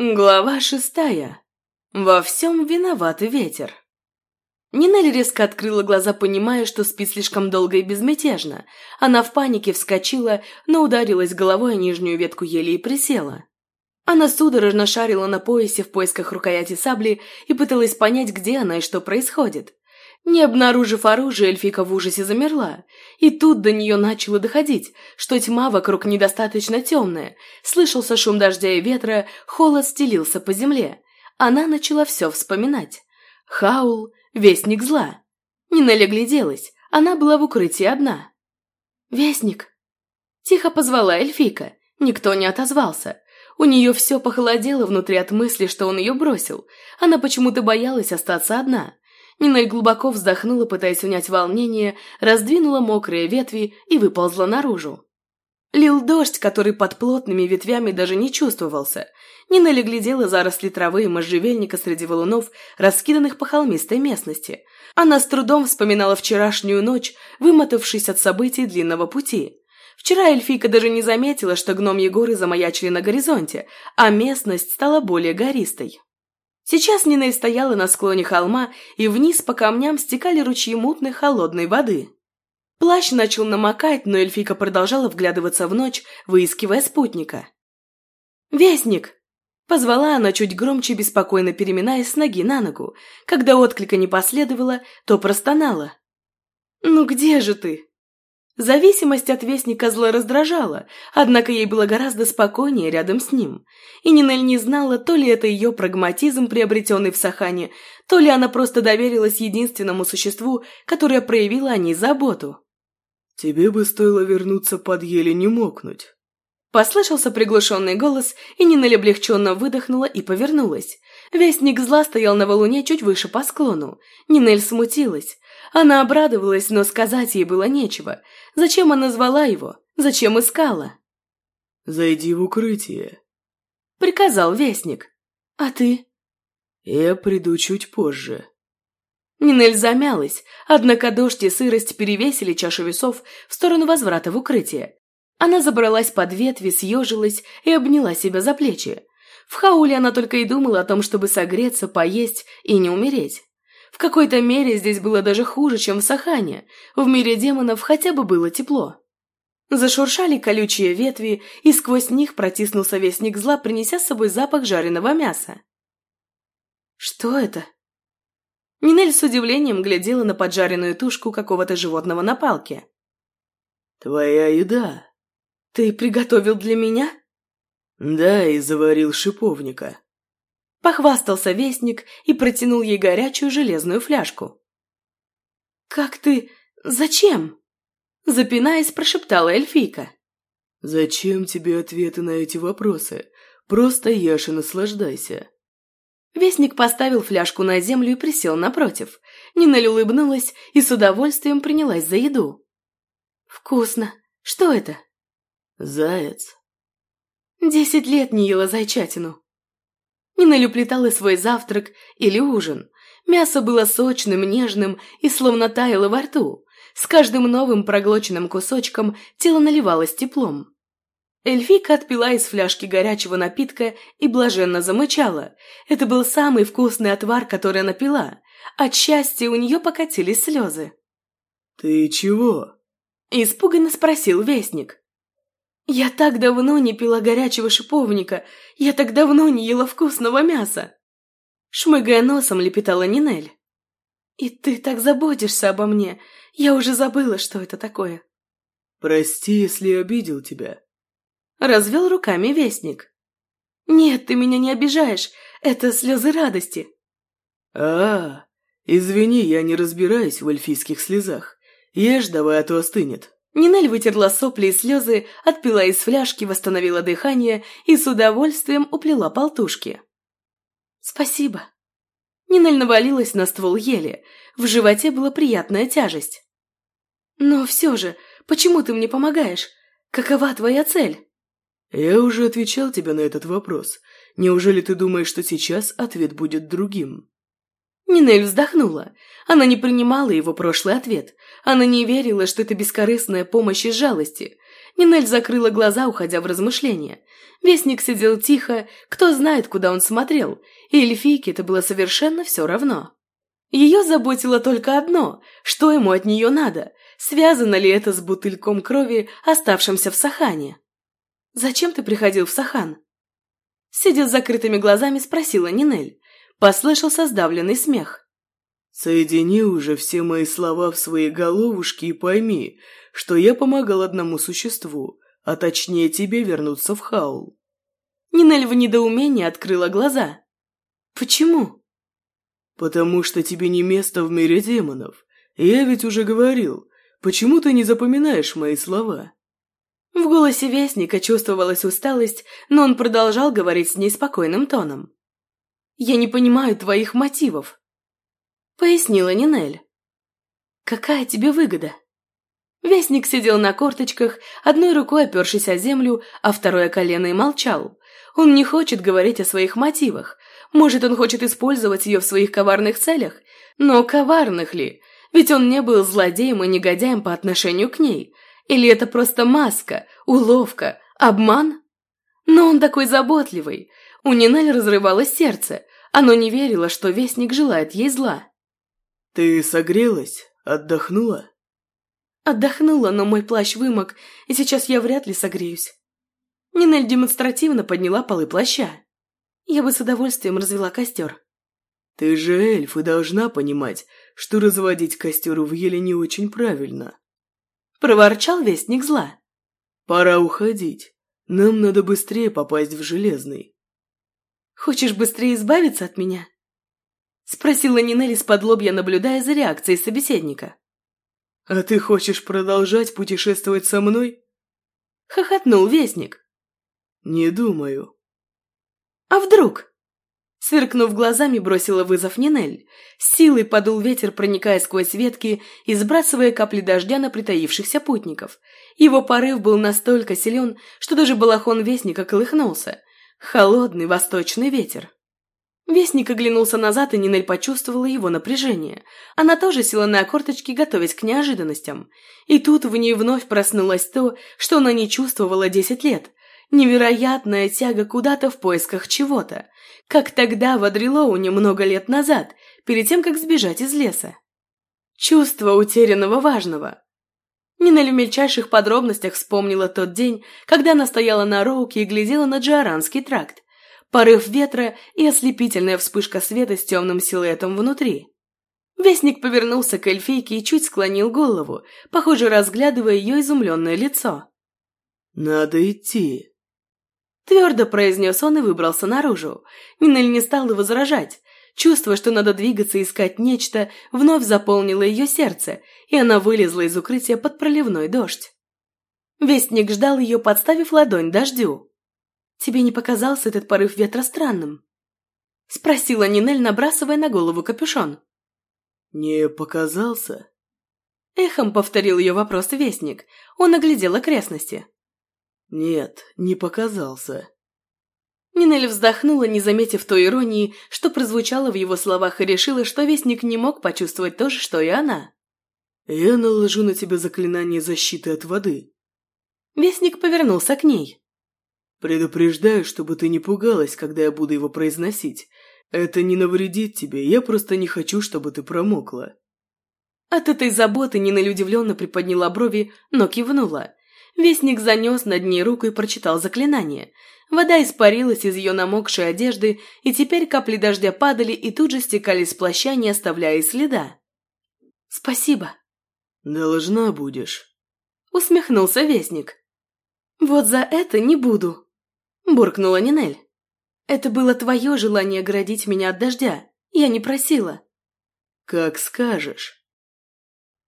Глава шестая. Во всем виноват ветер. Нинель резко открыла глаза, понимая, что спит слишком долго и безмятежно. Она в панике вскочила, но ударилась головой о нижнюю ветку ели и присела. Она судорожно шарила на поясе в поисках рукояти сабли и пыталась понять, где она и что происходит. Не обнаружив оружие, эльфика в ужасе замерла. И тут до нее начало доходить, что тьма вокруг недостаточно темная. Слышался шум дождя и ветра, холод стелился по земле. Она начала все вспоминать. Хаул, вестник зла. Нинель огляделась, она была в укрытии одна. «Вестник!» Тихо позвала эльфика. Никто не отозвался. У нее все похолодело внутри от мысли, что он ее бросил. Она почему-то боялась остаться одна. Нинель глубоко вздохнула, пытаясь унять волнение, раздвинула мокрые ветви и выползла наружу. Лил дождь, который под плотными ветвями даже не чувствовался. Нинель глядела заросли травы и можжевельника среди валунов, раскиданных по холмистой местности. Она с трудом вспоминала вчерашнюю ночь, вымотавшись от событий длинного пути. Вчера эльфийка даже не заметила, что гномьи горы замаячили на горизонте, а местность стала более гористой. Сейчас Нинель стояла на склоне холма, и вниз по камням стекали ручьи мутной холодной воды. Плащ начал намокать, но эльфийка продолжала вглядываться в ночь, выискивая спутника. «Вестник!» Позвала она чуть громче, беспокойно переминаясь с ноги на ногу. Когда отклика не последовало, то простонала. «Ну где же ты?» Зависимость от Вестника зла раздражала, однако ей было гораздо спокойнее рядом с ним. И Нинель не знала, то ли это ее прагматизм, приобретенный в Сахане, то ли она просто доверилась единственному существу, которое проявило о ней заботу. «Тебе бы стоило вернуться под еле не мокнуть». Послышался приглушенный голос, и Нинель облегченно выдохнула и повернулась. Вестник зла стоял на валуне чуть выше по склону. Нинель смутилась. Она обрадовалась, но сказать ей было нечего. Зачем она звала его? Зачем искала? «Зайди в укрытие», — приказал Вестник. «А ты?» «Я приду чуть позже». Нинель замялась, однако дождь и сырость перевесили чашу весов в сторону возврата в укрытие. Она забралась под ветви, съежилась и обняла себя за плечи. В хауле она только и думала о том, чтобы согреться, поесть и не умереть. В какой-то мере здесь было даже хуже, чем в Сахане. В мире демонов хотя бы было тепло. Зашуршали колючие ветви, и сквозь них протиснулся вестник зла, принеся с собой запах жареного мяса. «Что это?» Нинель с удивлением глядела на поджаренную тушку какого-то животного на палке. «Твоя еда». «Ты приготовил для меня?» «Да, и заварил шиповника». Похвастался вестник и протянул ей горячую железную фляжку. «Как ты... Зачем?» Запинаясь, прошептала эльфийка. «Зачем тебе ответы на эти вопросы? Просто ешь и наслаждайся». Вестник поставил фляжку на землю и присел напротив. Нинель улыбнулась и с удовольствием принялась за еду. «Вкусно. Что это?» «Заяц». «Десять лет не ела зайчатину». Нинель уплетала свой завтрак или ужин. Мясо было сочным, нежным и словно таяло во рту. С каждым новым проглоченным кусочком тело наливалось теплом. Эльфика отпила из фляжки горячего напитка и блаженно замычала. Это был самый вкусный отвар, который она пила. От счастья у нее покатились слезы. «Ты чего?» – испуганно спросил Вестник. «Я так давно не пила горячего шиповника, я так давно не ела вкусного мяса!» Шмыгая носом, лепетала Нинель. «И ты так заботишься обо мне, я уже забыла, что это такое». «Прости, если обидел тебя». Развел руками Вестник. «Нет, ты меня не обижаешь, это слезы радости». А, -а, а, извини, я не разбираюсь в эльфийских слезах. Ешь давай, а то остынет». Нинель вытерла сопли и слезы, отпила из фляжки, восстановила дыхание и с удовольствием уплела полтушки. «Спасибо». Нинель навалилась на ствол ели. В животе была приятная тяжесть. «Но все же, почему ты мне помогаешь? Какова твоя цель?» «Я уже отвечал тебе на этот вопрос. Неужели ты думаешь, что сейчас ответ будет другим?» Нинель вздохнула. Она не принимала его прошлый ответ. Она не верила, что это бескорыстная помощь из жалости. Нинель закрыла глаза, уходя в размышления. Вестник сидел тихо, кто знает, куда он смотрел, и эльфийке это было совершенно все равно. Ее заботило только одно, что ему от нее надо, связано ли это с бутыльком крови, оставшимся в Сахане. «Зачем ты приходил в Сахан?» Сидя с закрытыми глазами, спросила Нинель. Послышался сдавленный смех. Соедини уже все мои слова в свои головушки и пойми, что я помогал одному существу, а точнее тебе вернуться в Хаул. Нинель в недоумении открыла глаза. Почему? Потому что тебе не место в мире демонов. Я ведь уже говорил, почему ты не запоминаешь мои слова? В голосе Вестника чувствовалась усталость, но он продолжал говорить с ней спокойным тоном. «Я не понимаю твоих мотивов пояснила Нинель. «Какая тебе выгода?» Вестник сидел на корточках, одной рукой опершись о землю, а второй о колено и молчал. Он не хочет говорить о своих мотивах. Может, он хочет использовать ее в своих коварных целях? Но коварных ли? Ведь он не был злодеем и негодяем по отношению к ней. Или это просто маска, уловка, обман? Но он такой заботливый. У Нинель разрывалось сердце. Оно не верило, что Вестник желает ей зла. «Ты согрелась? Отдохнула?» Отдохнула, но мой плащ вымок, и сейчас я вряд ли согреюсь. Нинель демонстративно подняла полы плаща. Я бы с удовольствием развела костер. «Ты же эльф и должна понимать, что разводить костер в еле не очень правильно». Проворчал вестник зла. «Пора уходить. Нам надо быстрее попасть в Железный». «Хочешь быстрее избавиться от меня?» Спросила Нинель из-под лобья, наблюдая за реакцией собеседника. «А ты хочешь продолжать путешествовать со мной?» Хохотнул Вестник. «Не думаю». «А вдруг?» Сверкнув глазами, бросила вызов Нинель. С силой подул ветер, проникая сквозь ветки и сбрасывая капли дождя на притаившихся путников. Его порыв был настолько силен, что даже балахон Вестника колыхнулся. Холодный восточный ветер. Вестник оглянулся назад, и Нинель почувствовала его напряжение. Она тоже села на корточки, готовясь к неожиданностям. И тут в ней вновь проснулось то, что она не чувствовала десять лет. Невероятная тяга куда-то в поисках чего-то. Как тогда в Адрилоуне много лет назад, перед тем, как сбежать из леса. Чувство утерянного важного. Нинель в мельчайших подробностях вспомнила тот день, когда она стояла на роуке и глядела на Джоаранский тракт порыв ветра и ослепительная вспышка света с темным силуэтом внутри. Вестник повернулся к эльфийке и чуть склонил голову, похоже, разглядывая ее изумленное лицо. «Надо идти», – твердо произнес он и выбрался наружу. Минель не стала возражать. Чувство, что надо двигаться и искать нечто, вновь заполнило ее сердце, и она вылезла из укрытия под проливной дождь. Вестник ждал ее, подставив ладонь дождю. Тебе не показался этот порыв ветра странным?» Спросила Нинель, набрасывая на голову капюшон. «Не показался?» Эхом повторил ее вопрос Вестник. Он оглядел окрестности. «Нет, не показался». Нинель вздохнула, не заметив той иронии, что прозвучало в его словах, и решила, что Вестник не мог почувствовать то же, что и она. «Я наложу на тебя заклинание защиты от воды». Вестник повернулся к ней. Предупреждаю, чтобы ты не пугалась, когда я буду его произносить. Это не навредит тебе, я просто не хочу, чтобы ты промокла». От этой заботы Нина удивленно приподняла брови, но кивнула. Вестник занес над ней руку и прочитал заклинание. Вода испарилась из ее намокшей одежды, и теперь капли дождя падали и тут же стекали с плаща, не оставляя следа. «Спасибо». «Должна будешь», — усмехнулся Вестник. «Вот за это не буду», буркнула Нинель. «Это было твое желание оградить меня от дождя. Я не просила». «Как скажешь».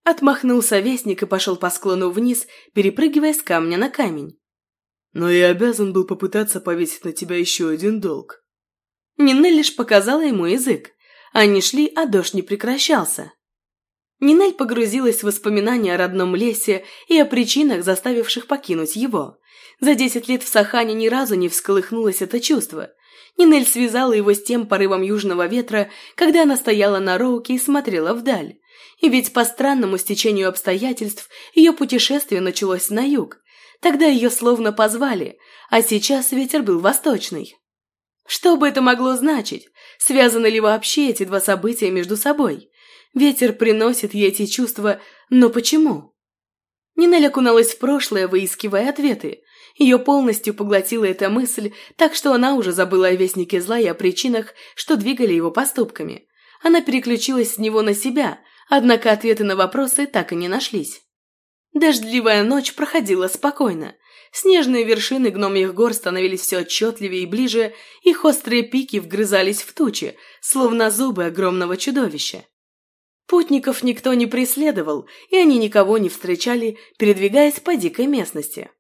Отмахнулся вестник и пошел по склону вниз, перепрыгивая с камня на камень. «Но я обязан был попытаться повесить на тебя еще один долг». Нинель лишь показала ему язык. Они шли, а дождь не прекращался. Нинель погрузилась в воспоминания о родном лесе и о причинах, заставивших покинуть его. За десять лет в Сахане ни разу не всколыхнулось это чувство. Нинель связала его с тем порывом южного ветра, когда она стояла на роуке и смотрела вдаль. И ведь по странному стечению обстоятельств ее путешествие началось на юг. Тогда ее словно позвали, а сейчас ветер был восточный. Что бы это могло значить? Связаны ли вообще эти два события между собой? Ветер приносит ей эти чувства, но почему? Нинель окуналась в прошлое, выискивая ответы. Ее полностью поглотила эта мысль, так что она уже забыла о Вестнике Зла и о причинах, что двигали его поступками. Она переключилась с него на себя, однако ответы на вопросы так и не нашлись. Дождливая ночь проходила спокойно. Снежные вершины гномьих гор становились все отчетливее и ближе, их острые пики вгрызались в тучи, словно зубы огромного чудовища. Путников никто не преследовал, и они никого не встречали, передвигаясь по дикой местности.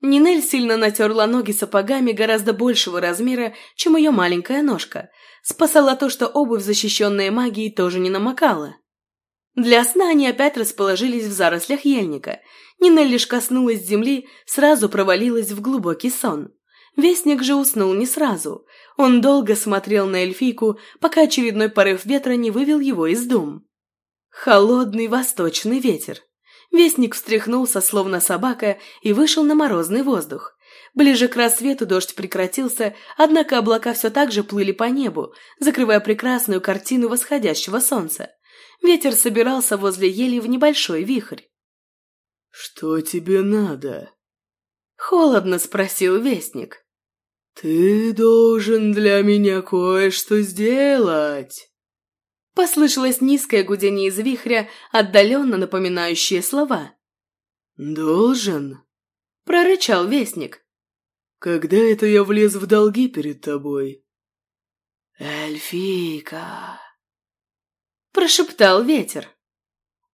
Нинель сильно натерла ноги сапогами гораздо большего размера, чем ее маленькая ножка. Спасало то, что обувь, защищенная магией, тоже не намокала. Для сна они опять расположились в зарослях ельника. Нинель лишь коснулась земли, сразу провалилась в глубокий сон. Вестник же уснул не сразу. Он долго смотрел на эльфийку, пока очередной порыв ветра не вывел его из дум. Холодный восточный ветер. Вестник встряхнулся, словно собака, и вышел на морозный воздух. Ближе к рассвету дождь прекратился, однако облака все так же плыли по небу, закрывая прекрасную картину восходящего солнца. Ветер собирался возле ели в небольшой вихрь. «Что тебе надо?» Холодно спросил Вестник. «Ты должен для меня кое-что сделать». Послышалось низкое гудение из вихря, отдаленно напоминающее слова. «Должен?» – прорычал вестник. «Когда это я влез в долги перед тобой?» «Эльфийка!» – прошептал ветер.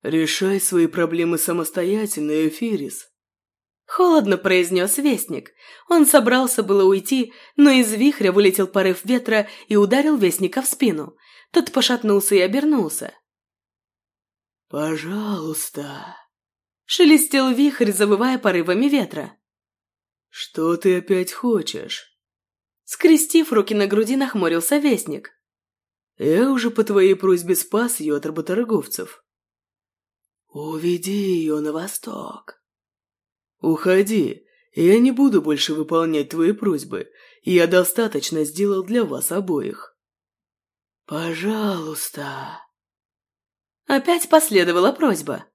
«Решай свои проблемы самостоятельно, Эфирис». Холодно произнес вестник. Он собрался было уйти, но из вихря вылетел порыв ветра и ударил вестника в спину. Тот пошатнулся и обернулся. «Пожалуйста!» Шелестел вихрь, завывая порывами ветра. «Что ты опять хочешь?» Скрестив руки на груди, нахмурился вестник. «Я уже по твоей просьбе спас ее от работорговцев». «Уведи ее на восток». «Уходи, я не буду больше выполнять твои просьбы, я достаточно сделал для вас обоих». «Пожалуйста!» Опять последовала просьба.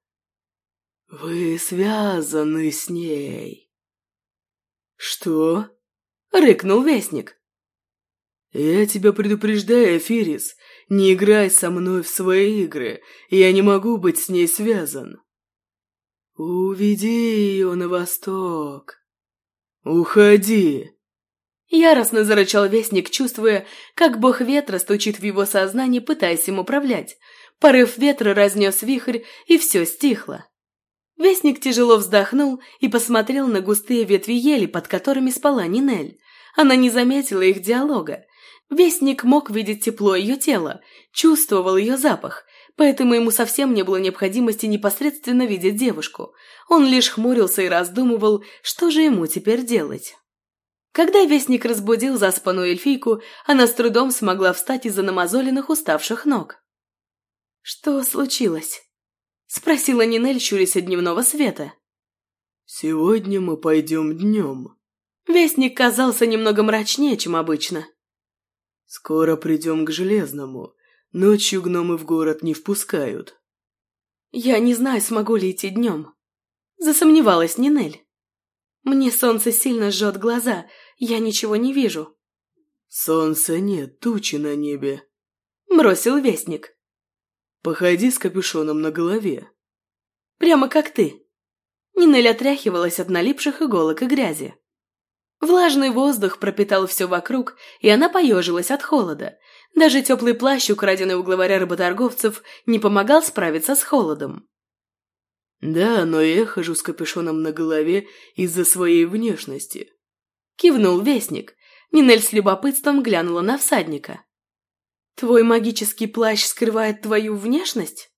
«Вы связаны с ней». «Что?» — рыкнул Вестник. «Я тебя предупреждаю, Фирис, не играй со мной в свои игры, я не могу быть с ней связан». «Уведи ее на восток». «Уходи!» Яростно зарычал Вестник, чувствуя, как бог ветра стучит в его сознание, пытаясь им управлять. Порыв ветра разнес вихрь, и все стихло. Вестник тяжело вздохнул и посмотрел на густые ветви ели, под которыми спала Нинель. Она не заметила их диалога. Вестник мог видеть тепло ее тела, чувствовал ее запах, поэтому ему совсем не было необходимости непосредственно видеть девушку. Он лишь хмурился и раздумывал, что же ему теперь делать. Когда вестник разбудил заспанную эльфийку, она с трудом смогла встать из-за намазоленных уставших ног. «Что случилось?» – спросила Нинель, щурясь от дневного света. «Сегодня мы пойдем днем». Вестник казался немного мрачнее, чем обычно. «Скоро придем к Железному. Ночью гномы в город не впускают». «Я не знаю, смогу ли идти днем», – засомневалась Нинель. «Мне солнце сильно жжет глаза, я ничего не вижу». «Солнца нет, тучи на небе», — бросил вестник. «Походи с капюшоном на голове». «Прямо как ты». Нинель отряхивалась от налипших иголок и грязи. Влажный воздух пропитал все вокруг, и она поежилась от холода. Даже теплый плащ, украденный у главаря работорговцев, не помогал справиться с холодом. «Да, но я хожу с капюшоном на голове из-за своей внешности», Кивнул вестник. Нинель с любопытством глянула на всадника. «Твой магический плащ скрывает твою внешность?»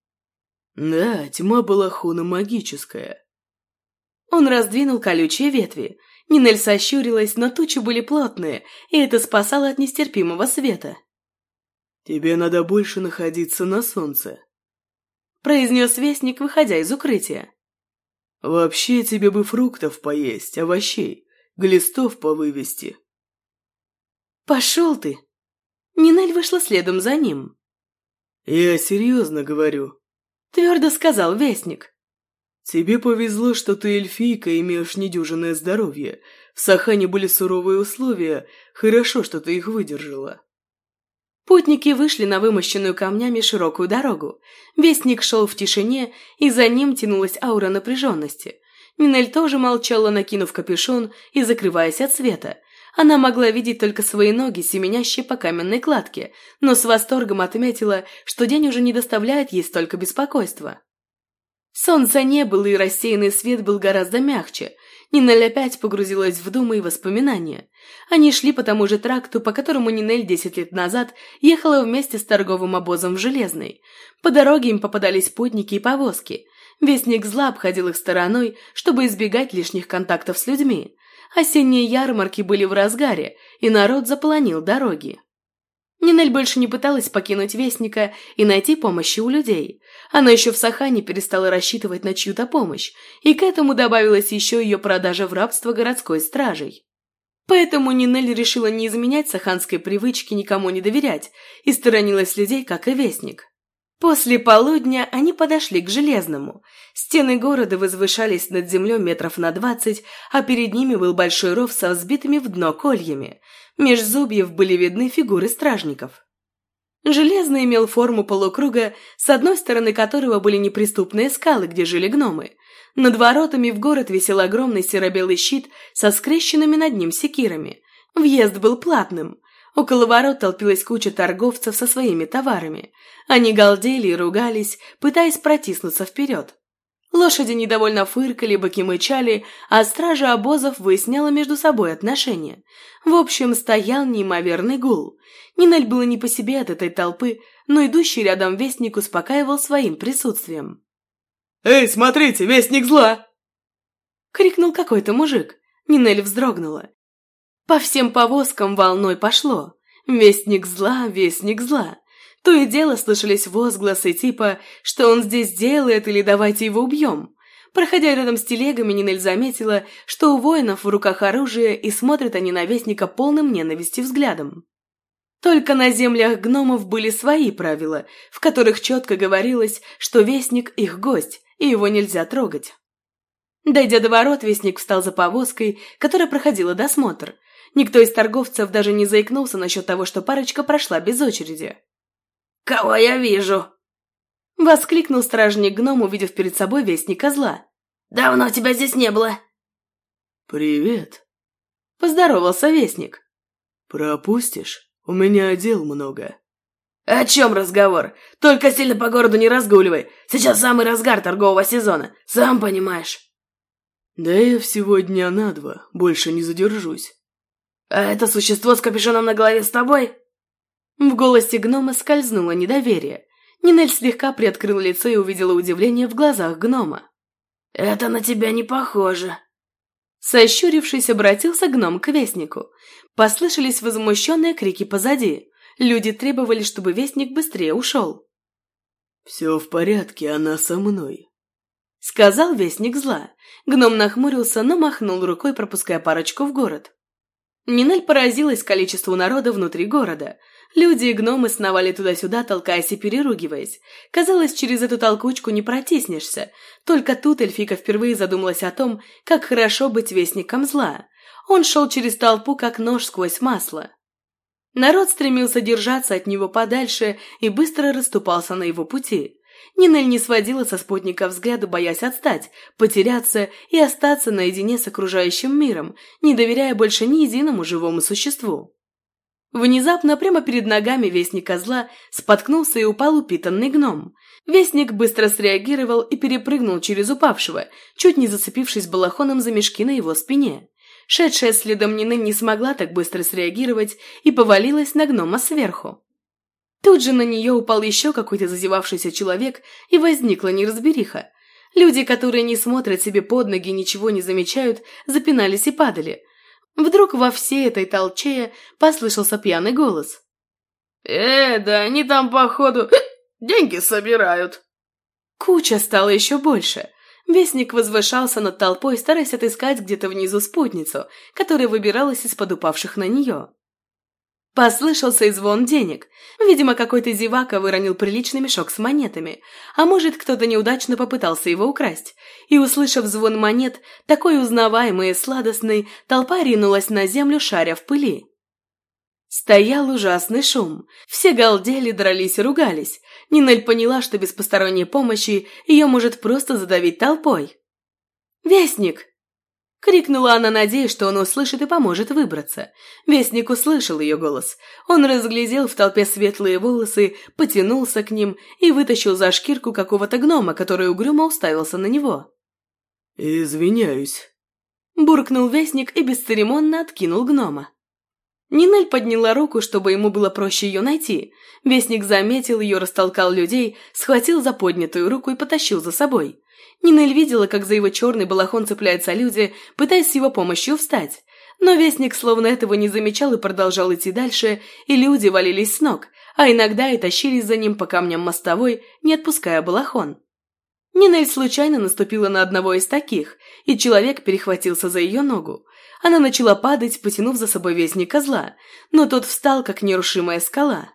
«Да, тьма балахона магическая». Он раздвинул колючие ветви. Нинель сощурилась, но тучи были плотные, и это спасало от нестерпимого света. «Тебе надо больше находиться на солнце», – произнес вестник, выходя из укрытия. Вообще тебе бы фруктов поесть, овощей, глистов повывести. Пошел ты! Нинель вышла следом за ним. Я серьезно говорю. Твердо сказал Вестник. Тебе повезло, что ты эльфийка и имеешь недюжинное здоровье. В Сахане были суровые условия, хорошо, что ты их выдержала. Путники вышли на вымощенную камнями широкую дорогу. Вестник шел в тишине, и за ним тянулась аура напряженности. Нинель тоже молчала, накинув капюшон и закрываясь от света. Она могла видеть только свои ноги, семенящие по каменной кладке, но с восторгом отметила, что день уже не доставляет ей столько беспокойства. Солнца не было, и рассеянный свет был гораздо мягче. Нинель опять погрузилась в думы и воспоминания. Они шли по тому же тракту, по которому Нинель десять лет назад ехала вместе с торговым обозом в Железной. По дороге им попадались путники и повозки. Вестник зла обходил их стороной, чтобы избегать лишних контактов с людьми. Осенние ярмарки были в разгаре, и народ заполонил дороги. Нинель больше не пыталась покинуть Вестника и найти помощи у людей. Она еще в Сахане перестала рассчитывать на чью-то помощь, и к этому добавилась еще ее продажа в рабство городской стражей. Поэтому Нинель решила не изменять саханской привычки никому не доверять и сторонилась людей, как и Вестник. После полудня они подошли к Железному. Стены города возвышались над землей метров на двадцать, а перед ними был большой ров со взбитыми в дно кольями. Меж зубьев были видны фигуры стражников. Железный имел форму полукруга, с одной стороны которого были неприступные скалы, где жили гномы. Над воротами в город висел огромный серо-белый щит со скрещенными над ним секирами. Въезд был платным. Около ворот толпилась куча торговцев со своими товарами. Они галдели и ругались, пытаясь протиснуться вперед. Лошади недовольно фыркали, быки мычали, а стража обозов выясняла между собой отношения. В общем, стоял неимоверный гул. Нинель было не по себе от этой толпы, но идущий рядом вестник успокаивал своим присутствием. «Эй, смотрите, вестник зла!» Крикнул какой-то мужик. Нинель вздрогнула. По всем повозкам волной пошло. Вестник зла, вестник зла. То и дело слышались возгласы типа «что он здесь делает» или «давайте его убьем». Проходя рядом с телегами, Нинель заметила, что у воинов в руках оружие, и смотрят они на Вестника полным ненависти взглядом. Только на землях гномов были свои правила, в которых четко говорилось, что Вестник – их гость, и его нельзя трогать. Дойдя до ворот, Вестник встал за повозкой, которая проходила досмотр. Никто из торговцев даже не заикнулся насчет того, что парочка прошла без очереди. «Кого я вижу?» Воскликнул стражник гном, увидев перед собой вестника зла. «Давно тебя здесь не было!» «Привет!» Поздоровался вестник. «Пропустишь? У меня дел много». «О чем разговор? Только сильно по городу не разгуливай. Сейчас самый разгар торгового сезона, сам понимаешь». «Да я всего дня на два, больше не задержусь». «А это существо с капюшоном на голове с тобой?» В голосе гнома скользнуло недоверие. Нинель слегка приоткрыла лицо и увидела удивление в глазах гнома. «Это на тебя не похоже». Сощурившись, обратился гном к вестнику. Послышались возмущенные крики позади. Люди требовали, чтобы вестник быстрее ушел. «Все в порядке, она со мной», — сказал вестник зла. Гном нахмурился, но махнул рукой, пропуская парочку в город. Нинель поразилась количеству народа внутри города — Люди и гномы сновали туда-сюда, толкаясь и переругиваясь. Казалось, через эту толкучку не протиснешься. Только тут Эльфика впервые задумалась о том, как хорошо быть вестником зла. Он шел через толпу, как нож сквозь масло. Народ стремился держаться от него подальше и быстро расступался на его пути. Нинель не сводила со спутника взгляда, боясь отстать, потеряться и остаться наедине с окружающим миром, не доверяя больше ни единому живому существу. Внезапно прямо перед ногами вестника зла споткнулся и упал упитанный гном. Вестник быстро среагировал и перепрыгнул через упавшего, чуть не зацепившись балахоном за мешки на его спине. Шедшая следом Нины не смогла так быстро среагировать и повалилась на гнома сверху. Тут же на нее упал еще какой-то зазевавшийся человек, и возникла неразбериха. Люди, которые не смотрят себе под ноги и ничего не замечают, запинались и падали – Вдруг во всей этой толчее послышался пьяный голос. «Э, да они там, походу, деньги собирают». Куча стала еще больше. Вестник возвышался над толпой, стараясь отыскать где-то внизу спутницу, которая выбиралась из-под упавших на нее. Послышался и звон денег. Видимо, какой-то зевака выронил приличный мешок с монетами, а может, кто-то неудачно попытался его украсть. И, услышав звон монет, такой узнаваемый и сладостный, толпа ринулась на землю, шаря в пыли. Стоял ужасный шум. Все галдели, дрались и ругались. Нинель поняла, что без посторонней помощи ее может просто задавить толпой. «Вестник!» Крикнула она, надеясь, что он услышит и поможет выбраться. Вестник услышал ее голос. Он разглядел в толпе светлые волосы, потянулся к ним и вытащил за шкирку какого-то гнома, который угрюмо уставился на него. «Извиняюсь», – буркнул Вестник и бесцеремонно откинул гнома. Нинель подняла руку, чтобы ему было проще ее найти. Вестник заметил ее, растолкал людей, схватил за поднятую руку и потащил за собой. Нинель видела, как за его черный балахон цепляются люди, пытаясь с его помощью встать. Но Вестник словно этого не замечал и продолжал идти дальше, и люди валились с ног, а иногда и тащились за ним по камням мостовой, не отпуская балахон. Нинель случайно наступила на одного из таких, и человек перехватился за ее ногу. Она начала падать, потянув за собой вестника зла, но тот встал, как нерушимая скала.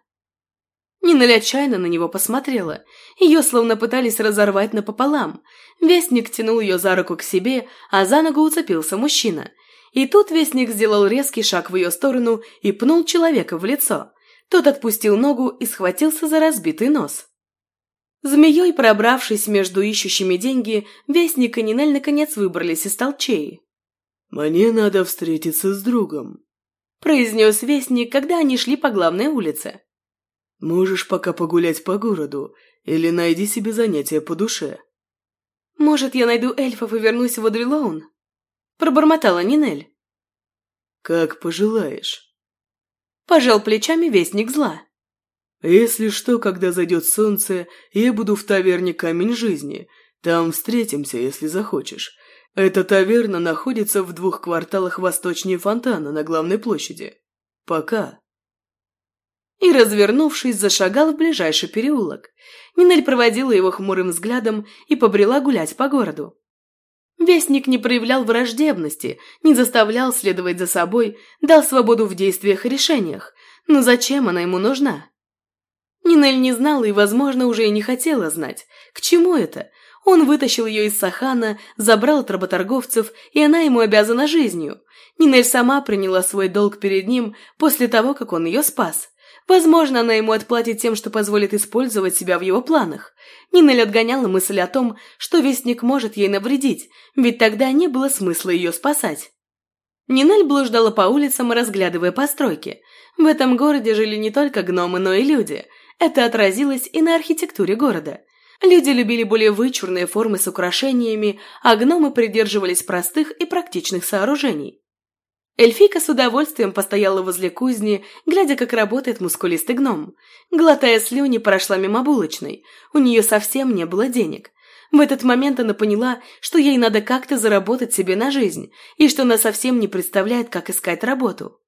Нинель отчаянно на него посмотрела. Ее словно пытались разорвать напополам. Вестник тянул ее за руку к себе, а за ногу уцепился мужчина. И тут Вестник сделал резкий шаг в ее сторону и пнул человека в лицо. Тот отпустил ногу и схватился за разбитый нос. Змеей пробравшись между ищущими деньги, Вестник и Нинель наконец выбрались из толчей. «Мне надо встретиться с другом», – произнес Вестник, когда они шли по главной улице. Можешь пока погулять по городу или найди себе занятие по душе. Может, я найду эльфов и вернусь в Одрилоун? Пробормотала Нинель. Как пожелаешь. Пожал плечами вестник зла. Если что, когда зайдет солнце, я буду в таверне «Камень жизни». Там встретимся, если захочешь. Эта таверна находится в двух кварталах восточнее фонтана на главной площади. Пока и, развернувшись, зашагал в ближайший переулок. Нинель проводила его хмурым взглядом и побрела гулять по городу. Вестник не проявлял враждебности, не заставлял следовать за собой, дал свободу в действиях и решениях. Но зачем она ему нужна? Нинель не знала и, возможно, уже и не хотела знать. К чему это? Он вытащил ее из Сахана, забрал от работорговцев, и она ему обязана жизнью. Нинель сама приняла свой долг перед ним после того, как он ее спас. Возможно, она ему отплатит тем, что позволит использовать себя в его планах. Нинель отгоняла мысль о том, что Вестник может ей навредить, ведь тогда не было смысла ее спасать. Нинель блуждала по улицам, разглядывая постройки. В этом городе жили не только гномы, но и люди. Это отразилось и на архитектуре города. Люди любили более вычурные формы с украшениями, а гномы придерживались простых и практичных сооружений. Эльфийка с удовольствием постояла возле кузни, глядя, как работает мускулистый гном. Глотая слюни, прошла мимо булочной. У нее совсем не было денег. В этот момент она поняла, что ей надо как-то заработать себе на жизнь, и что она совсем не представляет, как искать работу.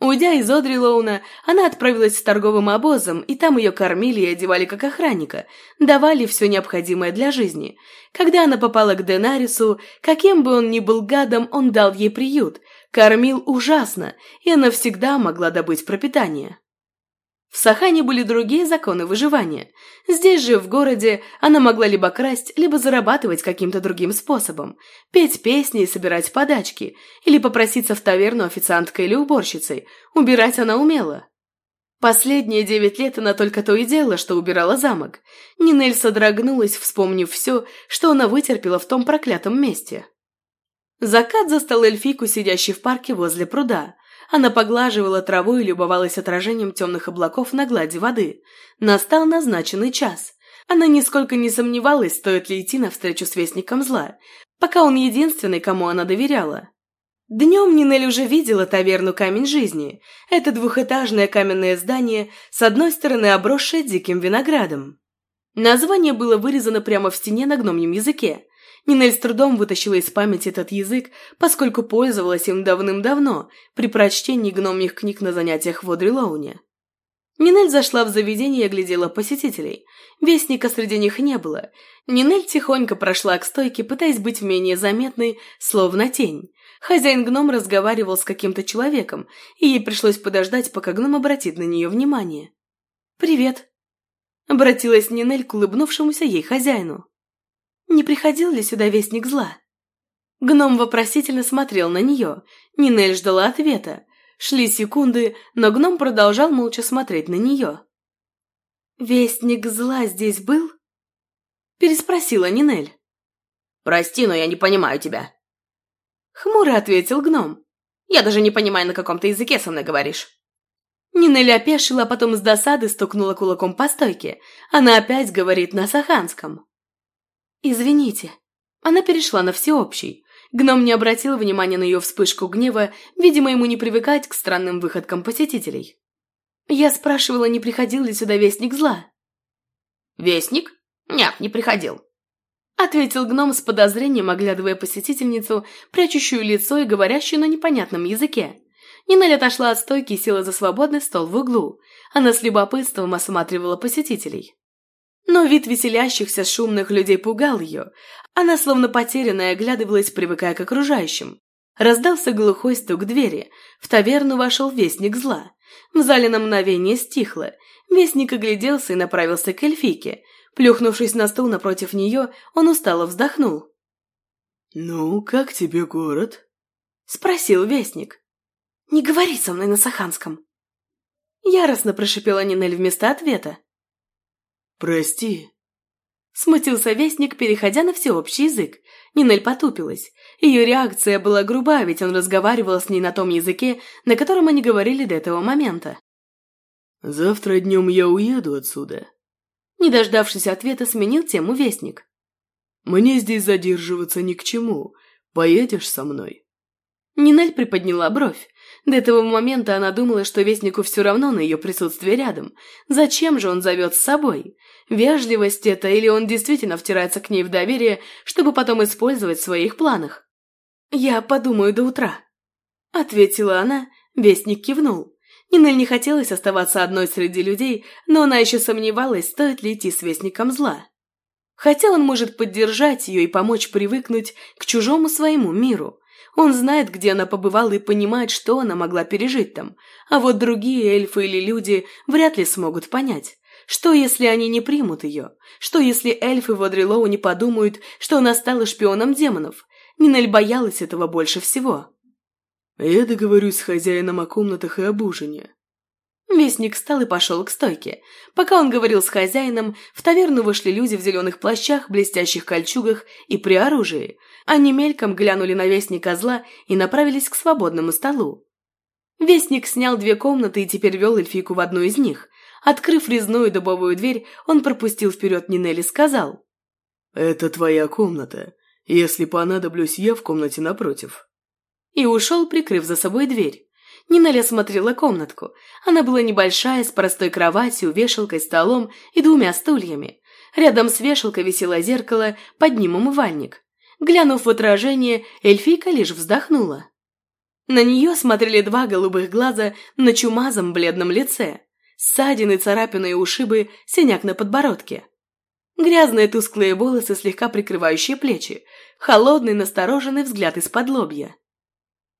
Уйдя из Одрилоуна, она отправилась с торговым обозом, и там ее кормили и одевали как охранника, давали все необходимое для жизни. Когда она попала к Денарису, каким бы он ни был гадом, он дал ей приют, Кормил ужасно, и она всегда могла добыть пропитание. В Сахане были другие законы выживания. Здесь же, в городе, она могла либо красть, либо зарабатывать каким-то другим способом, петь песни и собирать подачки, или попроситься в таверну официанткой или уборщицей. Убирать она умела. Последние девять лет она только то и делала, что убирала замок. Нинель содрогнулась, вспомнив все, что она вытерпела в том проклятом месте. Закат застал эльфийку, сидящей в парке возле пруда. Она поглаживала траву и любовалась отражением темных облаков на глади воды. Настал назначенный час. Она нисколько не сомневалась, стоит ли идти навстречу с Вестником Зла, пока он единственный, кому она доверяла. Днем Нинель уже видела таверну «Камень жизни». Это двухэтажное каменное здание, с одной стороны обросшее диким виноградом. Название было вырезано прямо в стене на гномьем языке. Нинель с трудом вытащила из памяти этот язык, поскольку пользовалась им давным-давно при прочтении гномьих книг на занятиях в Одрилоуне. Нинель зашла в заведение и оглядела посетителей. Вестника среди них не было. Нинель тихонько прошла к стойке, пытаясь быть менее заметной, словно тень. Хозяин-гном разговаривал с каким-то человеком, и ей пришлось подождать, пока гном обратит на нее внимание. «Привет», — обратилась Нинель к улыбнувшемуся ей хозяину. «Не приходил ли сюда вестник зла?» Гном вопросительно смотрел на нее. Нинель ждала ответа. Шли секунды, но гном продолжал молча смотреть на нее. «Вестник зла здесь был?» Переспросила Нинель. «Прости, но я не понимаю тебя». Хмуро ответил гном. «Я даже не понимаю, на каком ты языке со мной говоришь». Нинель опешила, а потом с досады стукнула кулаком по стойке. Она опять говорит на саханском. «Извините». Она перешла на всеобщий. Гном не обратил внимания на ее вспышку гнева, видимо, ему не привыкать к странным выходкам посетителей. Я спрашивала, не приходил ли сюда вестник зла. «Вестник? Нет, не приходил», — ответил гном с подозрением, оглядывая посетительницу, прячущую лицо и говорящую на непонятном языке. Нинель отошла от стойки и села за свободный стол в углу. Она с любопытством осматривала посетителей. Но вид веселящихся шумных людей пугал ее. Она, словно потерянная, оглядывалась, привыкая к окружающим. Раздался глухой стук двери. В таверну вошел вестник зла. В зале на мгновение стихло. Вестник огляделся и направился к эльфийке. Плюхнувшись на стул напротив нее, он устало вздохнул. «Ну, как тебе город?» — спросил вестник. «Не говори со мной на саханском!» Яростно прошипела Нинель вместо ответа. «Прости». Смутился вестник, переходя на всеобщий язык. Нинель потупилась. Ее реакция была груба, ведь он разговаривал с ней на том языке, на котором они говорили до этого момента. «Завтра днем я уеду отсюда». Не дождавшись ответа, сменил тему вестник. «Мне здесь задерживаться ни к чему. Поедешь со мной?» Нинель приподняла бровь. До этого момента она думала, что Вестнику все равно на ее присутствие рядом. Зачем же он зовет с собой? Вежливость это или он действительно втирается к ней в доверие, чтобы потом использовать в своих планах? «Я подумаю до утра», — ответила она. Вестник кивнул. Нинель не хотелось оставаться одной среди людей, но она еще сомневалась, стоит ли идти с Вестником зла. Хотя он может поддержать ее и помочь привыкнуть к чужому своему миру. Он знает, где она побывала и понимает, что она могла пережить там. А вот другие эльфы или люди вряд ли смогут понять. Что, если они не примут ее? Что, если эльфы в Одрилоу не подумают, что она стала шпионом демонов? Нинель боялась этого больше всего. «Я договорюсь с хозяином о комнатах и об ужине», Вестник встал и пошел к стойке. Пока он говорил с хозяином, в таверну вышли люди в зеленых плащах, блестящих кольчугах и при оружии. Они мельком глянули на Вестника зла и направились к свободному столу. Вестник снял две комнаты и теперь вел эльфийку в одну из них. Открыв резную дубовую дверь, он пропустил вперед Нинель и сказал. «Это твоя комната. Если понадоблюсь, я в комнате напротив». И ушел, прикрыв за собой дверь. Нинель осмотрела комнатку. Она была небольшая, с простой кроватью, вешалкой, столом и двумя стульями. Рядом с вешалкой висело зеркало, под ним умывальник. Глянув в отражение, эльфийка лишь вздохнула. На нее смотрели два голубых глаза на чумазом бледном лице. Ссадины, царапины и ушибы, синяк на подбородке. Грязные тусклые волосы, слегка прикрывающие плечи. Холодный, настороженный взгляд из-под лобья.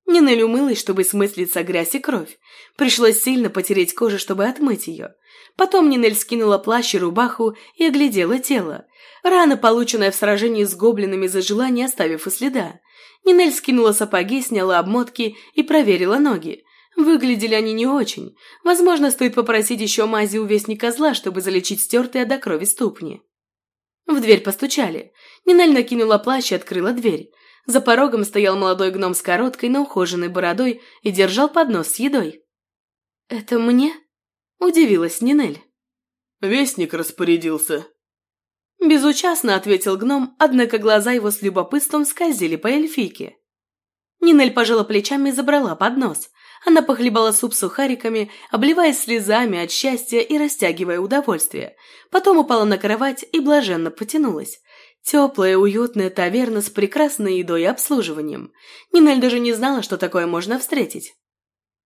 Нинель умылась, чтобы лица грязь и кровь. Пришлось сильно потереть кожу, чтобы отмыть ее. Потом Нинель скинула плащ и рубаху и оглядела тело. Рана, полученная в сражении с гоблинами, зажила, не оставив и следа. Нинель скинула сапоги, сняла обмотки и проверила ноги. Выглядели они не очень. Возможно, стоит попросить еще мази у вестника зла, чтобы залечить стертые до крови ступни. В дверь постучали. Нинель накинула плащ и открыла дверь. За порогом стоял молодой гном с короткой, но ухоженной бородой и держал поднос с едой. «Это мне?» – удивилась Нинель. «Вестник распорядился». Безучастно ответил гном, однако глаза его с любопытством скользили по эльфийке. Нинель пожала плечами и забрала поднос. Она похлебала суп сухариками, обливаясь слезами от счастья и растягивая удовольствие. Потом упала на кровать и блаженно потянулась. Теплая, уютная таверна с прекрасной едой и обслуживанием. Нинель даже не знала, что такое можно встретить.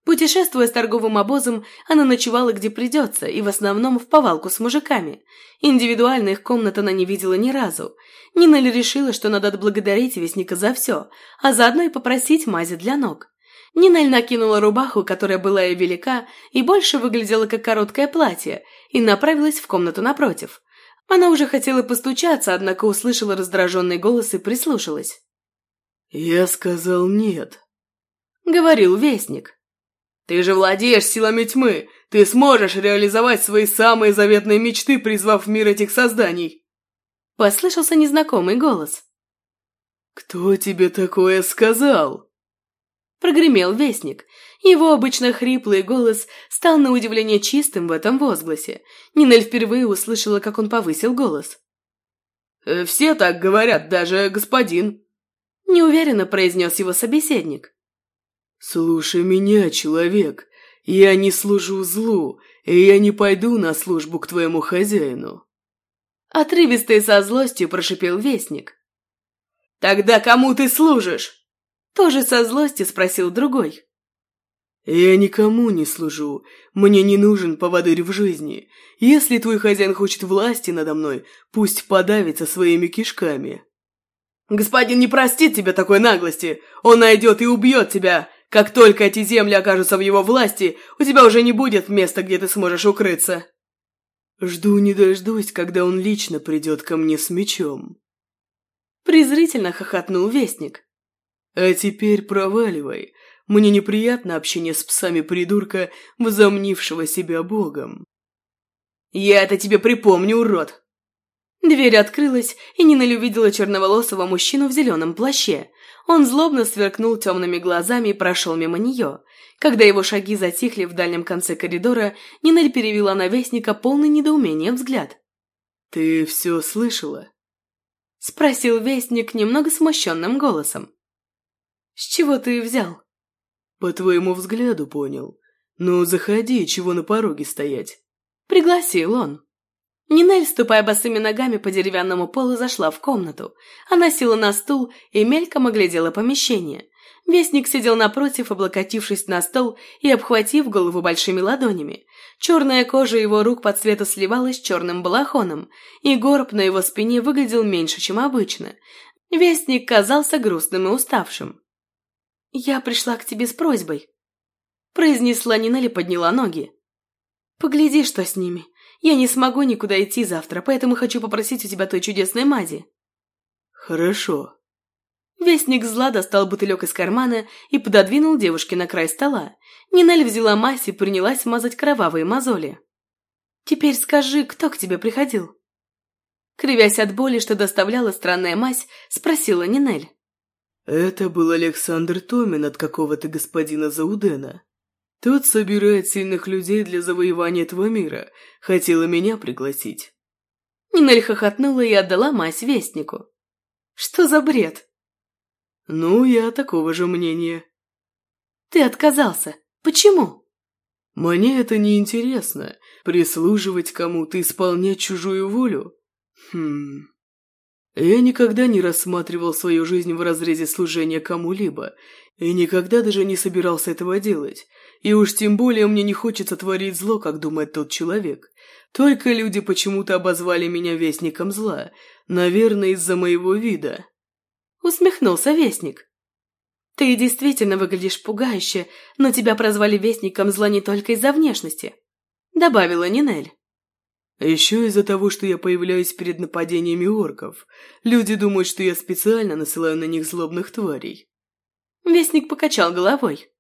Путешествуя с торговым обозом, она ночевала где придется, и в основном в повалку с мужиками. Индивидуально их комнат она не видела ни разу. Нинель решила, что надо отблагодарить Вестника за все, а заодно и попросить мази для ног. Нинель накинула рубаху, которая была ей велика, и больше выглядела как короткое платье, и направилась в комнату напротив. Она уже хотела постучаться, однако услышала раздраженный голос и прислушалась. «Я сказал нет», — говорил Вестник. Ты же владеешь силами тьмы. Ты сможешь реализовать свои самые заветные мечты, призвав в мир этих созданий. Послышался незнакомый голос. «Кто тебе такое сказал?» Прогремел вестник. Его обычно хриплый голос стал на удивление чистым в этом возгласе. Нинель впервые услышала, как он повысил голос. «Э, «Все так говорят, даже господин», — неуверенно произнес его собеседник. «Слушай меня, человек, я не служу злу, и я не пойду на службу к твоему хозяину». Отрывисто и со злостью прошипел вестник. «Тогда кому ты служишь?» Тоже со злостью спросил другой. «Я никому не служу. Мне не нужен поводырь в жизни. Если твой хозяин хочет власти надо мной, пусть подавится своими кишками». «Господин не простит тебе такой наглости. Он найдет и убьет тебя. Как только эти земли окажутся в его власти, у тебя уже не будет места, где ты сможешь укрыться. Жду не дождусь, когда он лично придет ко мне с мечом. Презрительно хохотнул Вестник. А теперь проваливай. Мне неприятно общение с псами придурка, возомнившего себя богом. Я это тебе припомню, урод. Дверь открылась, и Нина увидела черноволосого мужчину в зеленом плаще. Он злобно сверкнул темными глазами и прошел мимо нее. Когда его шаги затихли в дальнем конце коридора, Нинель перевела на Вестника полный недоумения взгляд. «Ты все слышала?» — спросил Вестник немного смущенным голосом. «С чего ты взял?» «По твоему взгляду понял. Ну, заходи, чего на пороге стоять?» Пригласил он. Нинель, ступая босыми ногами по деревянному полу, зашла в комнату. Она села на стул и мельком оглядела помещение. Вестник сидел напротив, облокотившись на стол и обхватив голову большими ладонями. Черная кожа его рук по цвету сливалась с черным балахоном, и горб на его спине выглядел меньше, чем обычно. Вестник казался грустным и уставшим. «Я пришла к тебе с просьбой», — произнесла Нинель и подняла ноги. «Погляди, что с ними. Я не смогу никуда идти завтра, поэтому хочу попросить у тебя той чудесной мази». «Хорошо». Вестник зла достал бутылек из кармана и пододвинул девушке на край стола. Нинель взяла мазь и принялась мазать кровавые мозоли. «Теперь скажи, кто к тебе приходил?» Кривясь от боли, что доставляла странная мазь, спросила Нинель. «Это был Александр Томин от какого-то господина Заудена. Тот собирает сильных людей для завоевания этого мира. Хотела меня пригласить. Нинель хохотнула и отдала мазь вестнику. Что за бред? Ну, я такого же мнения. Ты отказался. Почему? Мне это не интересно. Прислуживать кому-то, исполнять чужую волю. Хм... Я никогда не рассматривал свою жизнь в разрезе служения кому-либо, и никогда даже не собирался этого делать. И уж тем более мне не хочется творить зло, как думает тот человек. Только люди почему-то обозвали меня вестником зла. Наверное, из-за моего вида. Усмехнулся вестник. Ты действительно выглядишь пугающе, но тебя прозвали вестником зла не только из-за внешности. Добавила Нинель. Еще из-за того, что я появляюсь перед нападениями орков. Люди думают, что я специально насылаю на них злобных тварей. Вестник покачал головой.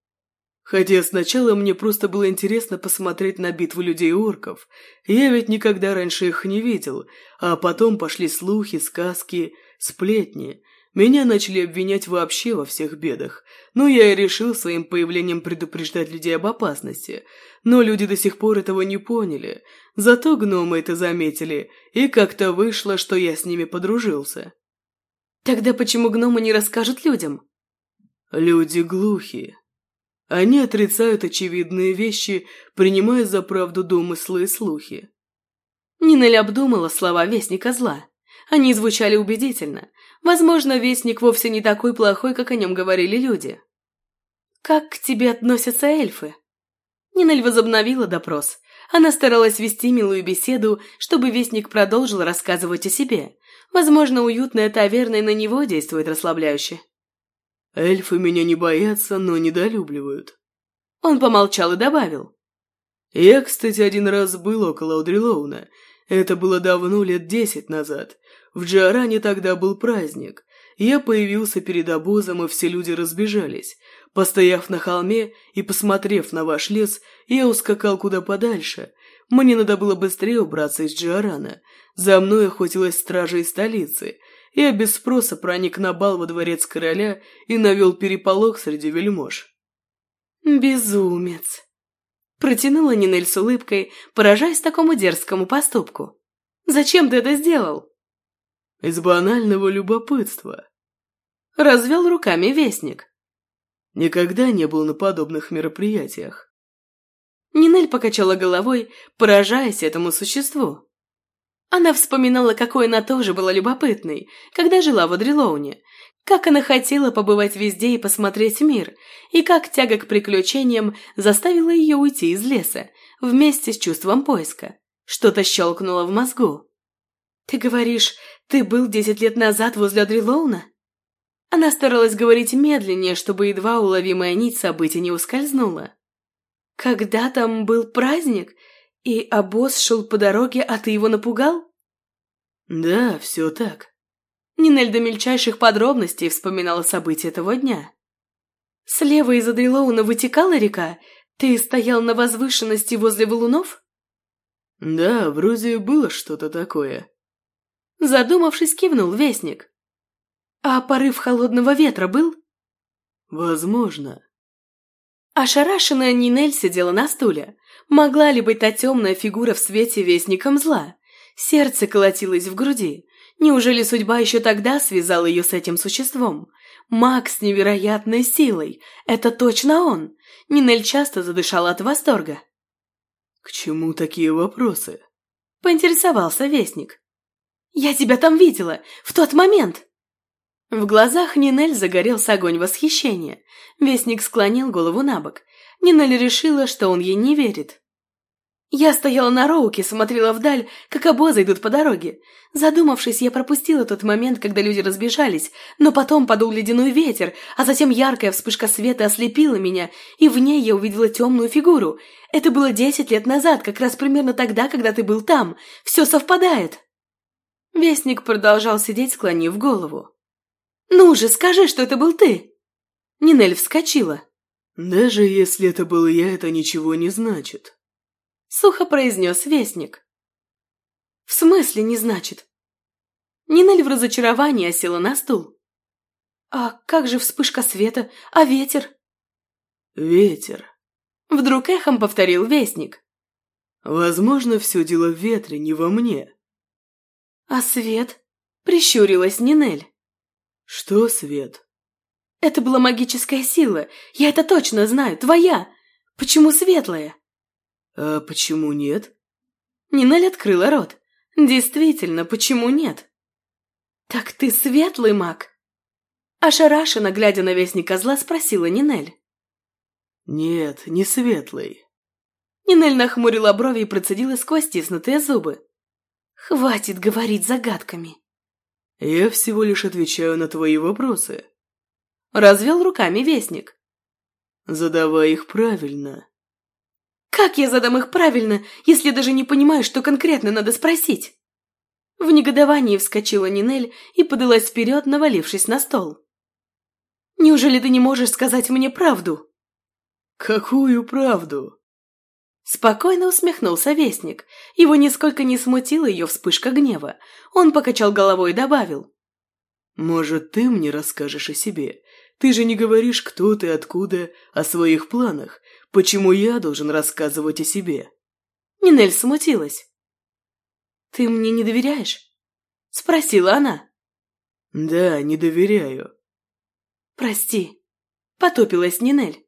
Хотя сначала мне просто было интересно посмотреть на битву людей-орков. Я ведь никогда раньше их не видел. А потом пошли слухи, сказки, сплетни. Меня начали обвинять вообще во всех бедах. Ну, я и решил своим появлением предупреждать людей об опасности. Но люди до сих пор этого не поняли. Зато гномы это заметили, и как-то вышло, что я с ними подружился. Тогда почему гномы не расскажут людям? Люди глухие. Они отрицают очевидные вещи, принимая за правду домыслы и слухи. Нинель обдумала слова Вестника Зла. Они звучали убедительно. Возможно, Вестник вовсе не такой плохой, как о нем говорили люди. как к тебе относятся эльфы?» Нинель возобновила допрос. Она старалась вести милую беседу, чтобы Вестник продолжил рассказывать о себе. Возможно, уютная таверна и на него действует расслабляюще. «Эльфы меня не боятся, но недолюбливают». Он помолчал и добавил. «Я, кстати, один раз был около Одрилоуна. Это было давно, лет десять назад. В Джиаране тогда был праздник. Я появился перед обозом, и все люди разбежались. Постояв на холме и посмотрев на ваш лес, я ускакал куда подальше. Мне надо было быстрее убраться из Джиарана. За мной охотилась стража из столицы. Я без спроса проник на бал во дворец короля и навел переполох среди вельмож. «Безумец!» Протянула Нинель с улыбкой, поражаясь такому дерзкому поступку. «Зачем ты это сделал?» «Из банального любопытства». Развел руками вестник. Никогда не был на подобных мероприятиях. Нинель покачала головой, поражаясь этому существу. Она вспоминала, какой она тоже была любопытной, когда жила в Адрилоуне, как она хотела побывать везде и посмотреть мир, и как тяга к приключениям заставила ее уйти из леса, вместе с чувством поиска. Что-то щелкнуло в мозгу. «Ты говоришь, ты был десять лет назад возле Адрилоуна?» Она старалась говорить медленнее, чтобы едва уловимая нить событий не ускользнула. «Когда там был праздник, и обоз шел по дороге, а ты его напугал?» «Да, все так». Нинель до мельчайших подробностей вспоминала события того дня. «Слева из Адрилоуна вытекала река? Ты стоял на возвышенности возле валунов?» «Да, вроде было что-то такое». Задумавшись, кивнул Вестник. «А порыв холодного ветра был?» «Возможно». Ошарашенная Нинель сидела на стуле. Могла ли быть та темная фигура в свете вестником зла? Сердце колотилось в груди. Неужели судьба еще тогда связала ее с этим существом? Макс с невероятной силой. Это точно он. Нинель часто задышала от восторга. «К чему такие вопросы?» Поинтересовался Вестник. «Я тебя там видела, в тот момент!» В глазах Нинель загорелся огонь восхищения. Вестник склонил голову на бок. Нинель решила, что он ей не верит. Я стояла на роуке, смотрела вдаль, как обозы идут по дороге. Задумавшись, я пропустила тот момент, когда люди разбежались, но потом подул ледяной ветер, а затем яркая вспышка света ослепила меня, и в ней я увидела темную фигуру. Это было десять лет назад, как раз примерно тогда, когда ты был там. Все совпадает. Вестник продолжал сидеть, склонив голову. «Ну же, скажи, что это был ты!» Нинель вскочила. «Даже если это был я, это ничего не значит», — сухо произнес Вестник. «В смысле не значит?» Нинель в разочаровании осела на стул. «А как же вспышка света? А ветер?» «Ветер», — вдруг эхом повторил Вестник. «Возможно, все дело в ветре, не во мне». «А свет?» — прищурилась Нинель. «Что, Свет?» «Это была магическая сила. Я это точно знаю. Твоя. Почему светлая?» «А почему нет?» Нинель открыла рот. «Действительно, почему нет?» «Так ты светлый маг?» Ошарашенно, глядя на вестника зла, спросила Нинель. «Нет, не светлый». Нинель нахмурила брови и процедила сквозь стиснутые зубы. «Хватит говорить загадками». «Я всего лишь отвечаю на твои вопросы». Развел руками вестник. «Задавай их правильно». «Как я задам их правильно, если даже не понимаю, что конкретно надо спросить?» В негодовании вскочила Нинель и подалась вперед, навалившись на стол. «Неужели ты не можешь сказать мне правду?» «Какую правду?» Спокойно усмехнулся Вестник. Его нисколько не смутила ее вспышка гнева. Он покачал головой и добавил. «Может, ты мне расскажешь о себе? Ты же не говоришь, кто ты, откуда, о своих планах. Почему я должен рассказывать о себе?» Нинель смутилась. «Ты мне не доверяешь?» Спросила она. «Да, не доверяю». «Прости», — потопилась Нинель.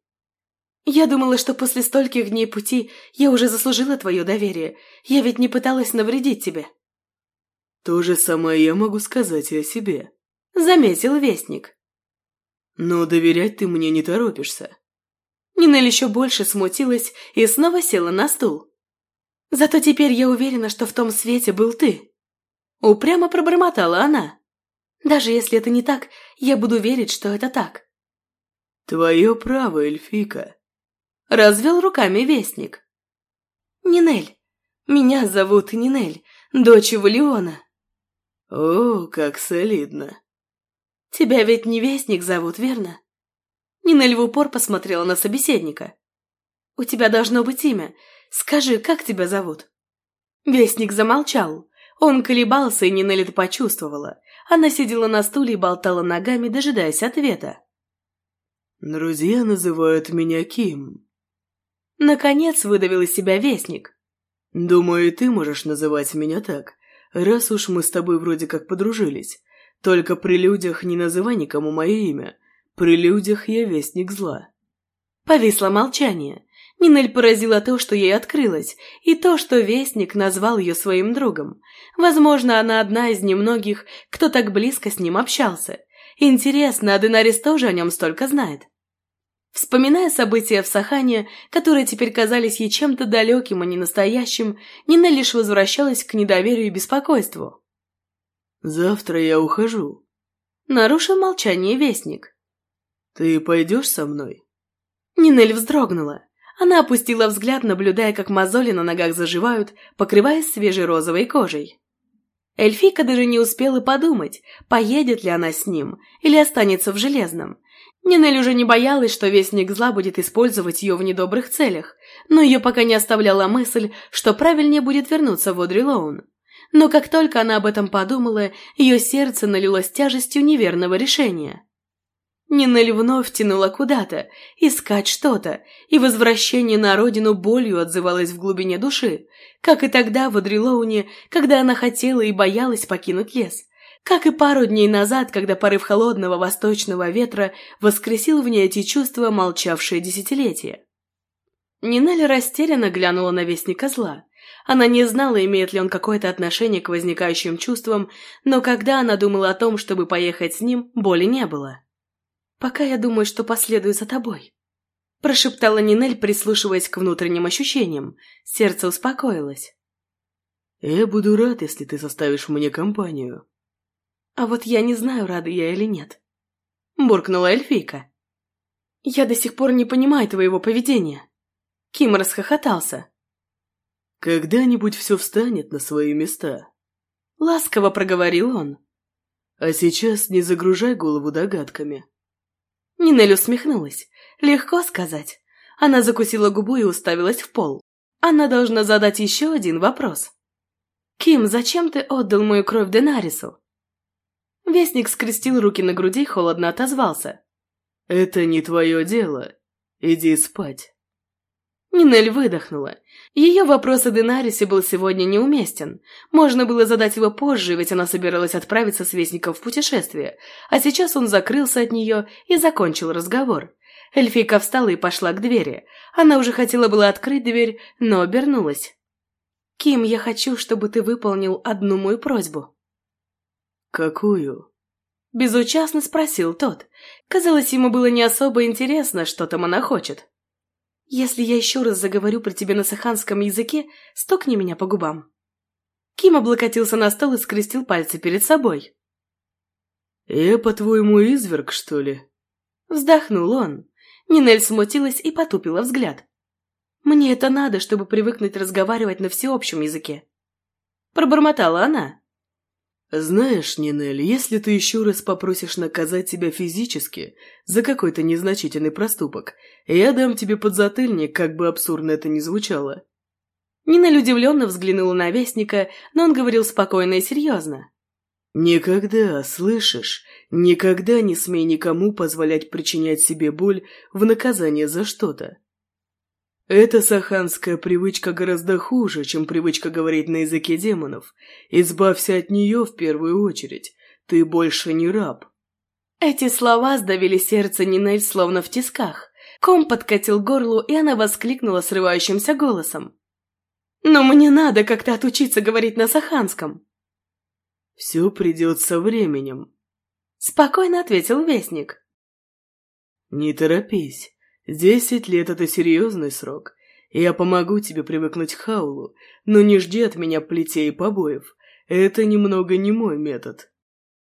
Я думала, что после стольких дней пути я уже заслужила твое доверие. Я ведь не пыталась навредить тебе. То же самое я могу сказать и о себе. Заметил Вестник. Но доверять ты мне не торопишься. Нинель еще больше смутилась и снова села на стул. «Зато теперь я уверена, что в том свете был ты». Упрямо пробормотала она. «Даже если это не так, я буду верить, что это так». «Твое право, эльфика», — развел руками вестник. «Нинель. Меня зовут Нинель, дочь Валиона». «О, как солидно». «Тебя ведь не вестник зовут, верно?» Нинель в упор посмотрела на собеседника. «У тебя должно быть имя. Скажи, как тебя зовут?» Вестник замолчал. Он колебался, и Нинель это почувствовала. Она сидела на стуле и болтала ногами, дожидаясь ответа. «Друзья называют меня Ким». Наконец выдавил из себя Вестник. «Думаю, и ты можешь называть меня так, раз уж мы с тобой вроде как подружились. Только при людях не называй никому мое имя. При людях я Вестник зла». Повисло молчание. Нинель поразила то, что ей открылось, и то, что Вестник назвал ее своим другом. Возможно, она одна из немногих, кто так близко с ним общался. Интересно, а Денарис тоже о нем столько знает? Вспоминая события в Сахане, которые теперь казались ей чем-то далеким, а не настоящим, Нина лишь возвращалась к недоверию и беспокойству. «Завтра я ухожу», — нарушил молчание Вестник. «Ты пойдешь со мной?» Нинель вздрогнула. Она опустила взгляд, наблюдая, как мозоли на ногах заживают, покрываясь свежей розовой кожей. Эльфийка даже не успела подумать, поедет ли она с ним или останется в Железном. Нинель уже не боялась, что Вестник Зла будет использовать ее в недобрых целях, но ее пока не оставляла мысль, что правильнее будет вернуться в Одри Лоун. Но как только она об этом подумала, ее сердце налилось тяжестью неверного решения. Нинель вновь тянула куда-то, искать что-то, и возвращение на родину болью отзывалось в глубине души, как и тогда в Адрилоуне, когда она хотела и боялась покинуть лес, как и пару дней назад, когда порыв холодного восточного ветра воскресил в ней эти чувства, молчавшие десятилетия. Нинель растерянно глянула на Вестника Зла. Она не знала, имеет ли он какое-то отношение к возникающим чувствам, но когда она думала о том, чтобы поехать с ним, боли не было. «Пока я думаю, что последую за тобой», – прошептала Нинель, прислушиваясь к внутренним ощущениям. Сердце успокоилось. «Я буду рад, если ты составишь мне компанию». «А вот я не знаю, рада я или нет», – буркнула эльфийка. «Я до сих пор не понимаю твоего поведения». Ким расхохотался. «Когда-нибудь все встанет на свои места», – ласково проговорил он. «А сейчас не загружай голову догадками». Нинель усмехнулась. Легко сказать. Она закусила губу и уставилась в пол. Она должна задать еще один вопрос. «Ким, зачем ты отдал мою кровь Денарису?» Вестник скрестил руки на груди и холодно отозвался. «Это не твое дело. Иди спать». Нинель выдохнула. Ее вопрос о Денарисе был сегодня неуместен. Можно было задать его позже, ведь она собиралась отправиться с Вестником в путешествие, а сейчас он закрылся от нее и закончил разговор. Эльфийка встала и пошла к двери. Она уже хотела было открыть дверь, но обернулась. «Ким, я хочу, чтобы ты выполнил одну мою просьбу». «Какую?» Безучастно спросил тот. Казалось, ему было не особо интересно, что там она хочет. Если я еще раз заговорю про тебя на саханском языке, стукни меня по губам». Ким облокотился на стол и скрестил пальцы перед собой. «Я, по-твоему, изверг, что ли?» Вздохнул он. Нинель смутилась и потупила взгляд. «Мне это надо, чтобы привыкнуть разговаривать на всеобщем языке». Пробормотала она. «Знаешь, Нинель, если ты еще раз попросишь наказать себя физически за какой-то незначительный проступок, я дам тебе подзатыльник, как бы абсурдно это ни звучало». Нинель удивленно взглянула на Вестника, но он говорил спокойно и серьезно. «Никогда, слышишь, никогда не смей никому позволять причинять себе боль в наказание за что-то. Эта саханская привычка гораздо хуже, чем привычка говорить на языке демонов. Избавься от нее в первую очередь. Ты больше не раб. Эти слова сдавили сердце Нинель словно в тисках. Ком подкатил горлу, и она воскликнула срывающимся голосом. «Но мне надо как-то отучиться говорить на саханском». «Все придет со временем», — спокойно ответил Вестник. «Не торопись. Десять лет — это серьезный срок. Я помогу тебе привыкнуть к Хаулу, но не жди от меня плетей и побоев. Это немного не мой метод.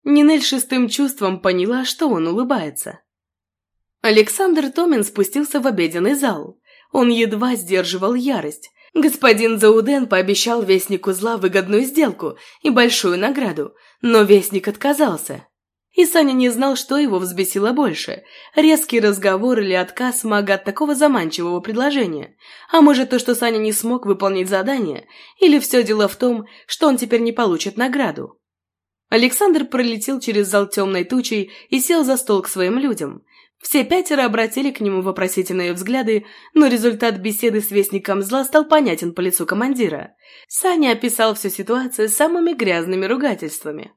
Нинель шестым чувством поняла, что он улыбается. Александр Томин спустился в обеденный зал. Он едва сдерживал ярость. Господин Зауден пообещал Вестнику Зла выгодную сделку и большую награду, но Вестник отказался. И Саня не знал, что его взбесило больше – резкий разговор или отказ мага от такого заманчивого предложения. А может то, что Саня не смог выполнить задание, или все дело в том, что он теперь не получит награду. Александр пролетел через зал темной тучей и сел за стол к своим людям. Все пятеро обратили к нему вопросительные взгляды, но результат беседы с Вестником Зла стал понятен по лицу командира. Саня описал всю ситуацию самыми грязными ругательствами.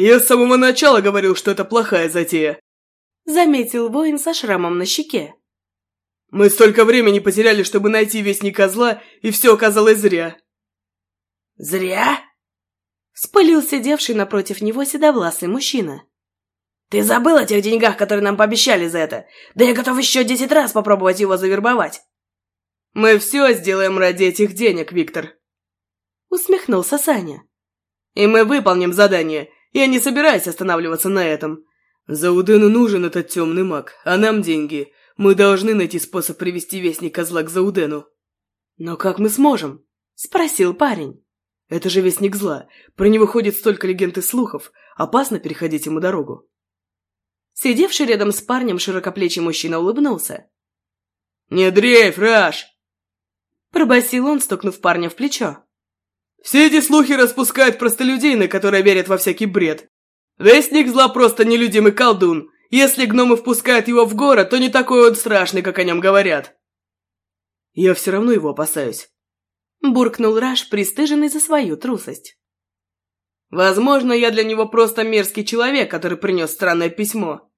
«Я с самого начала говорил, что это плохая затея», — заметил воин со шрамом на щеке. «Мы столько времени потеряли, чтобы найти Вестника Зла, и все оказалось зря». «Зря?» — спылил сидевший напротив него седовласый мужчина. «Ты забыл о тех деньгах, которые нам пообещали за это? Да я готов еще десять раз попробовать его завербовать!» «Мы все сделаем ради этих денег, Виктор!» Усмехнулся Саня. «И мы выполним задание, я не собираюсь останавливаться на этом. Заудену нужен этот темный маг, а нам деньги. Мы должны найти способ привести Вестника Зла к Заудену. Но как мы сможем? Спросил парень. Это же Вестник Зла. Про него ходит столько легенд и слухов. Опасно переходить ему дорогу. Сидевший рядом с парнем широкоплечий мужчина улыбнулся. «Не дрейф, Раш!» Пробасил он, стукнув парня в плечо. Все эти слухи распускают простолюдины, которые верят во всякий бред. Вестник зла просто нелюдимый колдун. Если гномы впускают его в город, то не такой он страшный, как о нем говорят. Я все равно его опасаюсь. Буркнул Раш, пристыженный за свою трусость. Возможно, я для него просто мерзкий человек, который принес странное письмо.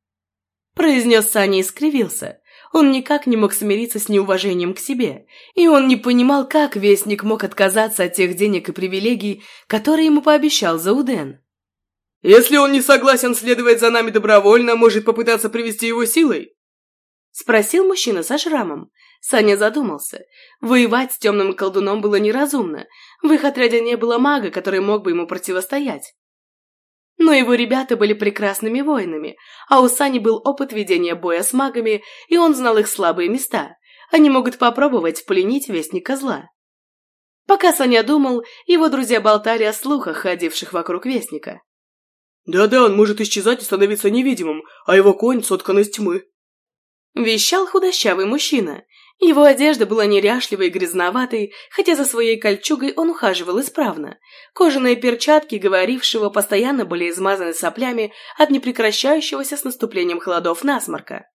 Произнес Саня и скривился. Он никак не мог смириться с неуважением к себе, и он не понимал, как Вестник мог отказаться от тех денег и привилегий, которые ему пообещал Зауден. «Если он не согласен следовать за нами добровольно, может попытаться привести его силой?» Спросил мужчина со шрамом. Саня задумался. Воевать с темным колдуном было неразумно. В их отряде не было мага, который мог бы ему противостоять. Но его ребята были прекрасными воинами, а у Сани был опыт ведения боя с магами, и он знал их слабые места. Они могут попробовать пленить Вестника Зла. Пока Саня думал, его друзья болтали о слухах, ходивших вокруг Вестника. «Да-да, он может исчезать и становиться невидимым, а его конь соткан из тьмы», Вещал худощавый мужчина. Его одежда была неряшливой и грязноватой, хотя за своей кольчугой он ухаживал исправно. Кожаные перчатки говорившего постоянно были измазаны соплями от непрекращающегося с наступлением холодов насморка.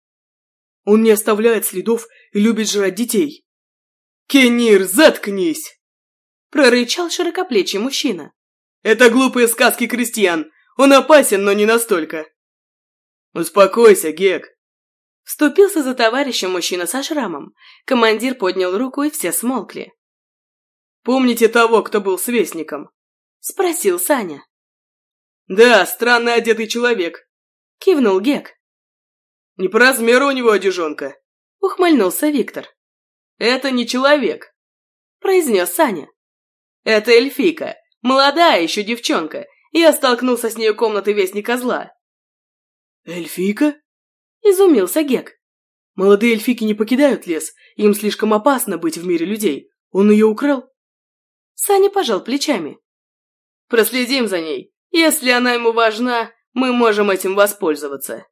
«Он не оставляет следов и любит жрать детей!» «Кенир, заткнись!» прорычал широкоплечий мужчина. «Это глупые сказки крестьян! Он опасен, но не настолько!» «Успокойся, Гек!» Вступился за товарища мужчина со шрамом. Командир поднял руку, и все смолкли. «Помните того, кто был свестником?» – спросил Саня. «Да, странно одетый человек», – кивнул Гек. «Не по размеру у него одежонка», – ухмыльнулся Виктор. «Это не человек», – произнес Саня. «Это эльфийка, молодая еще девчонка. Я столкнулся с нею комнаты Вестника Зла». «Эльфийка?» Изумился Гек. Молодые эльфики не покидают лес, им слишком опасно быть в мире людей. Он ее украл? Саня пожал плечами. Проследим за ней. Если она ему важна, мы можем этим воспользоваться.